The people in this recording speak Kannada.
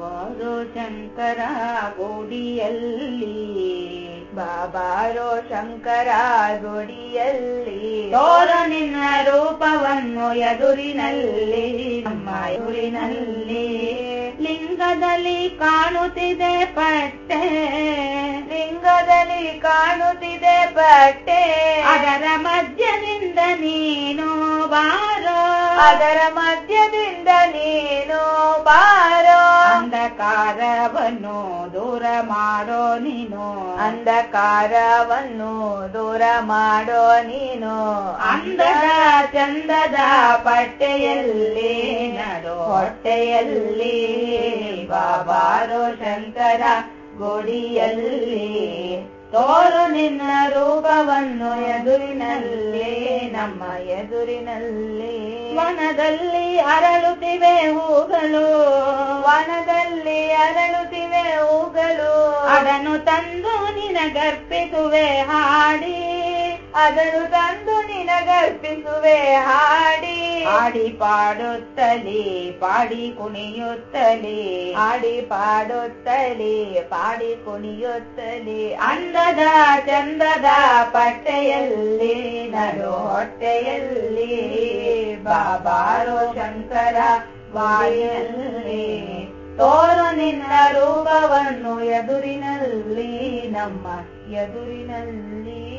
ಬಾರೋ ಶಂಕರ ಗುಡಿಯಲ್ಲಿ ಬಾಬಾರೋ ಶಂಕರ ಗುಡಿಯಲ್ಲಿ ತೋರ ನಿನ್ನ ರೂಪವನ್ನು ಎದುರಿನಲ್ಲಿ, ನಮ್ಮ ಎದುರಿನಲ್ಲಿ ಲಿಂಗದಲ್ಲಿ ಕಾಣುತ್ತಿದೆ ಪಟ್ಟೆ, ಲಿಂಗದಲ್ಲಿ ಕಾಣುತ್ತಿದೆ ಪಟ್ಟೆ. ಅದರ ಮಧ್ಯದಿಂದ ನೀನು ಬಾರೋ, ಅದರ ಮಧ್ಯದಿಂದ ನೀನು ಬಾರೋ. ಅಂಧಕಾರವನ್ನು ದೂರ ಮಾಡೋ ನೀನು. ಅಂಧಕಾರವನ್ನು ದೂರ ಮಾಡೋ ನೀನು. ಅಂದದ ಚಂದದ ಪಟ್ಟೆಯಲ್ಲಿ ನಡು ಹೊಟ್ಟೆಯಲ್ಲಿ ಬಾಬಾರೋ ಶಂಕರ ಗುಡಿಯಲ್ಲಿ ತೋರು ನಿನ್ನ ರೂಪವನ್ನು ಎದುರಿನಲ್ಲಿ, ನಮ್ಮ ಎದುರಿನಲ್ಲಿ. ವನದಲ್ಲಿ ಅರಳುತ್ತಿವೆ ಹೂಗಳು ಅರಳುತ್ತಿವೆ ಹೂಗಳು ಅದನ್ನು ತಂದು ನಿನಗರ್ಪಿಸುವೆ ಹಾಡಿ. ಅದನ್ನು ತಂದು ನಿನಗರ್ಪಿಸುವೆ ಹಾಡಿ. ಹಾಡಿ ಪಾಡುತ್ತಲೇ ಪಾಡಿ ಕುಣಿಯುತ್ತಲೇ. ಹಾಡಿ ಪಾಡುತ್ತಲೇ ಪಾಡಿ ಕುಣಿಯುತ್ತಲೇ. ಅಂದದ ಚಂದದ ಪಟ್ಟೆಯಲ್ಲಿ ನಡು ಹೊಟ್ಟೆಯಲ್ಲಿ ಬಾಬಾರೋ ಶಂಕರ ಬಾಯಲ್ಲಿ ತೋರು ನಿನ್ನ ರೂಪವನ್ನು ಎದುರಿನಲ್ಲಿ ನಮ್ಮ ಎದುರಿನಲ್ಲಿ.